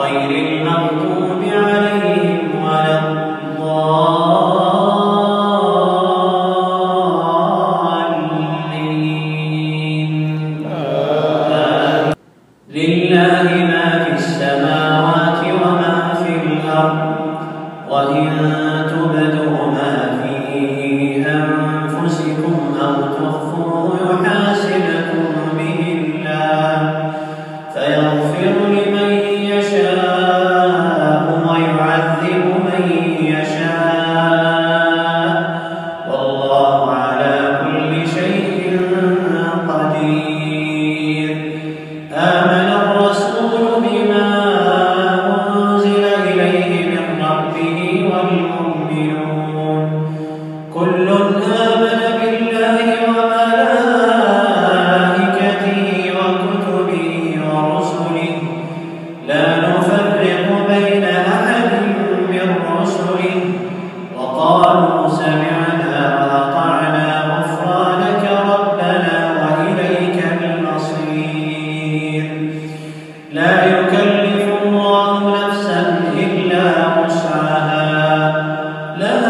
غير المغضوب عليهم لا